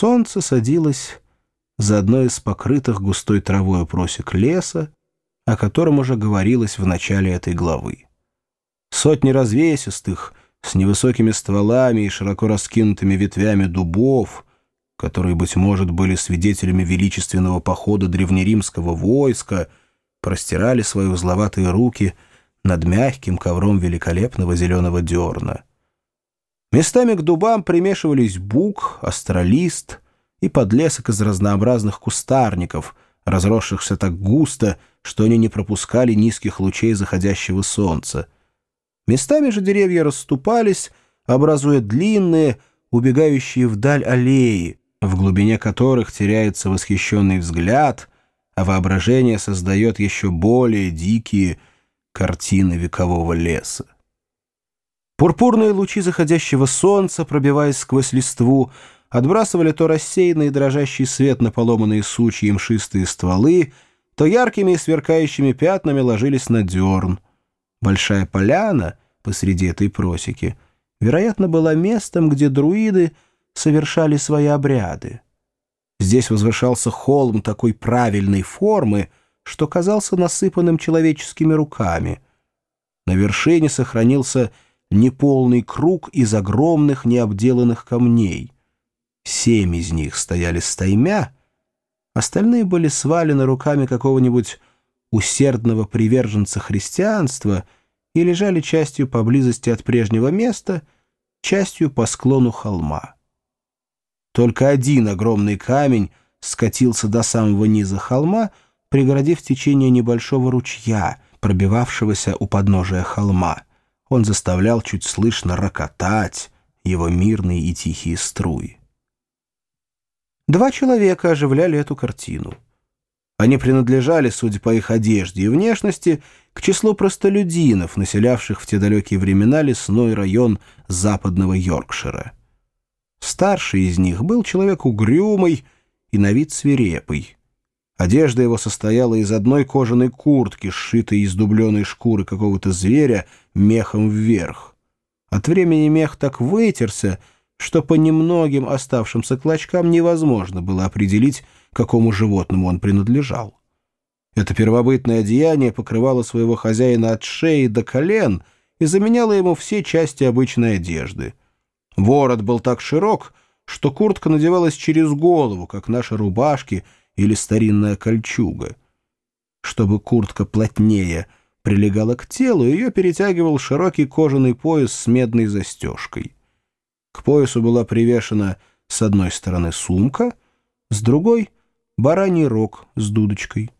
Солнце садилось за одной из покрытых густой травой просек леса, о котором уже говорилось в начале этой главы. Сотни развесистых, с невысокими стволами и широко раскинутыми ветвями дубов, которые, быть может, были свидетелями величественного похода древнеримского войска, простирали свои узловатые руки над мягким ковром великолепного зеленого дерна. Местами к дубам примешивались бук, астролист и подлесок из разнообразных кустарников, разросшихся так густо, что они не пропускали низких лучей заходящего солнца. Местами же деревья расступались, образуя длинные, убегающие вдаль аллеи, в глубине которых теряется восхищенный взгляд, а воображение создает еще более дикие картины векового леса. Пурпурные лучи заходящего солнца, пробиваясь сквозь листву, отбрасывали то рассеянный и дрожащий свет на поломанные сучьи и мшистые стволы, то яркими и сверкающими пятнами ложились на дерн. Большая поляна посреди этой просеки, вероятно, была местом, где друиды совершали свои обряды. Здесь возвышался холм такой правильной формы, что казался насыпанным человеческими руками. На вершине сохранился неполный круг из огромных необделанных камней. Семь из них стояли стаймя, остальные были свалены руками какого-нибудь усердного приверженца христианства и лежали частью поблизости от прежнего места, частью по склону холма. Только один огромный камень скатился до самого низа холма, преградив течение небольшого ручья, пробивавшегося у подножия холма — он заставлял чуть слышно рокотать его мирные и тихие струи. Два человека оживляли эту картину. Они принадлежали, судя по их одежде и внешности, к числу простолюдинов, населявших в те далекие времена лесной район западного Йоркшира. Старший из них был человек угрюмый и на вид свирепый. Одежда его состояла из одной кожаной куртки, сшитой из дубленой шкуры какого-то зверя, мехом вверх. От времени мех так вытерся, что по немногим оставшимся клочкам невозможно было определить, какому животному он принадлежал. Это первобытное одеяние покрывало своего хозяина от шеи до колен и заменяло ему все части обычной одежды. Ворот был так широк, что куртка надевалась через голову, как наши рубашки — или старинная кольчуга. Чтобы куртка плотнее прилегала к телу, ее перетягивал широкий кожаный пояс с медной застежкой. К поясу была привешена с одной стороны сумка, с другой — бараний рог с дудочкой.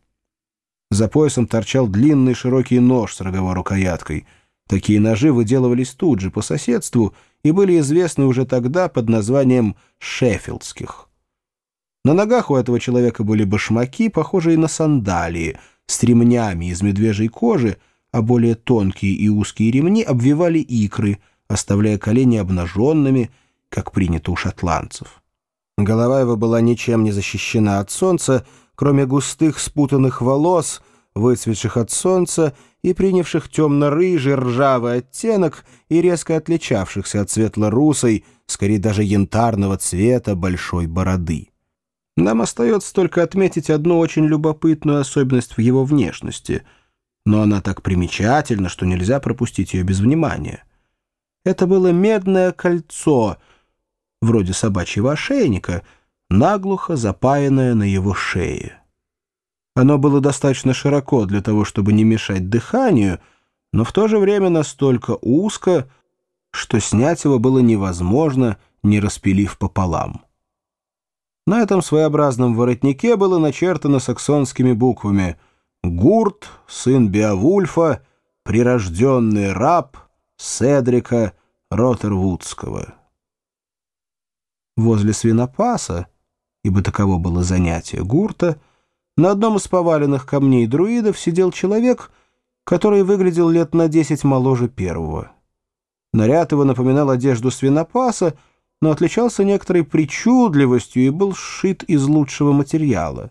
За поясом торчал длинный широкий нож с роговой рукояткой. Такие ножи выделывались тут же, по соседству, и были известны уже тогда под названием «шеффилдских». На ногах у этого человека были башмаки, похожие на сандалии, с ремнями из медвежьей кожи, а более тонкие и узкие ремни обвивали икры, оставляя колени обнаженными, как принято у шотландцев. Голова его была ничем не защищена от солнца, кроме густых спутанных волос, выцветших от солнца и принявших темно-рыжий ржавый оттенок и резко отличавшихся от светло-русой, скорее даже янтарного цвета большой бороды. Нам остается только отметить одну очень любопытную особенность в его внешности, но она так примечательна, что нельзя пропустить ее без внимания. Это было медное кольцо, вроде собачьего ошейника, наглухо запаянное на его шее. Оно было достаточно широко для того, чтобы не мешать дыханию, но в то же время настолько узко, что снять его было невозможно, не распилив пополам. На этом своеобразном воротнике было начертано саксонскими буквами «Гурт, сын Беовульфа, прирожденный раб Седрика Ротервудского». Возле свинопаса, ибо таково было занятие Гурта, на одном из поваленных камней друидов сидел человек, который выглядел лет на десять моложе первого. Наряд его напоминал одежду свинопаса, но отличался некоторой причудливостью и был сшит из лучшего материала.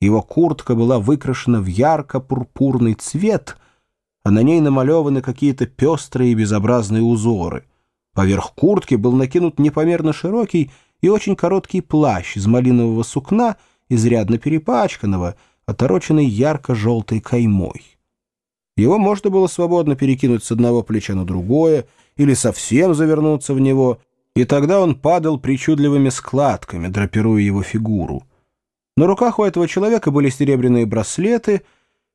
Его куртка была выкрашена в ярко-пурпурный цвет, а на ней намалеваны какие-то пестрые и безобразные узоры. Поверх куртки был накинут непомерно широкий и очень короткий плащ из малинового сукна, изрядно перепачканного, отороченный ярко-желтой каймой. Его можно было свободно перекинуть с одного плеча на другое или совсем завернуться в него, и тогда он падал причудливыми складками, драпируя его фигуру. На руках у этого человека были серебряные браслеты,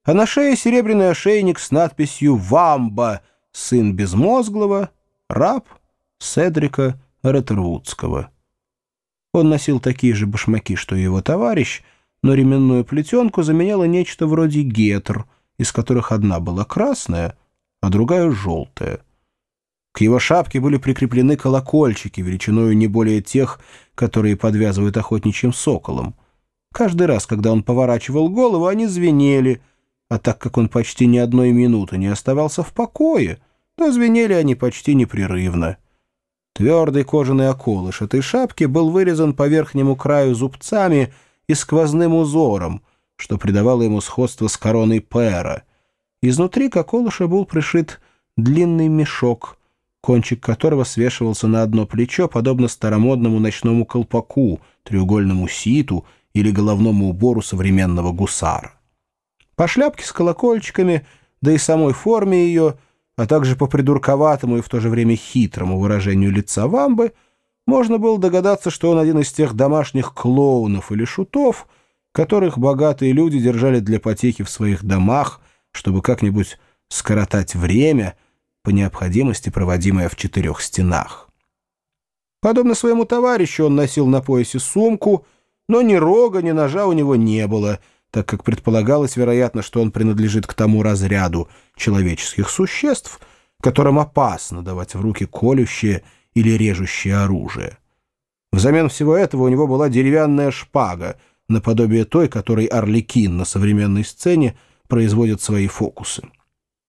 а на шее серебряный ошейник с надписью «Вамба, сын безмозглого, раб Седрика Реттервудского». Он носил такие же башмаки, что и его товарищ, но ременную плетенку заменяло нечто вроде гетр, из которых одна была красная, а другая — желтая. К его шапке были прикреплены колокольчики, величиною не более тех, которые подвязывают охотничьим соколом. Каждый раз, когда он поворачивал голову, они звенели, а так как он почти ни одной минуты не оставался в покое, то звенели они почти непрерывно. Твердый кожаный околыш этой шапки был вырезан по верхнему краю зубцами и сквозным узором, что придавало ему сходство с короной пера. Изнутри к околышу был пришит длинный мешок, кончик которого свешивался на одно плечо, подобно старомодному ночному колпаку, треугольному ситу или головному убору современного гусара. По шляпке с колокольчиками, да и самой форме ее — а также по придурковатому и в то же время хитрому выражению лица вамбы, можно было догадаться, что он один из тех домашних клоунов или шутов, которых богатые люди держали для потехи в своих домах, чтобы как-нибудь скоротать время, по необходимости проводимое в четырех стенах. Подобно своему товарищу он носил на поясе сумку, но ни рога, ни ножа у него не было — так как предполагалось, вероятно, что он принадлежит к тому разряду человеческих существ, которым опасно давать в руки колющее или режущее оружие. Взамен всего этого у него была деревянная шпага, наподобие той, которой Орликин на современной сцене производит свои фокусы.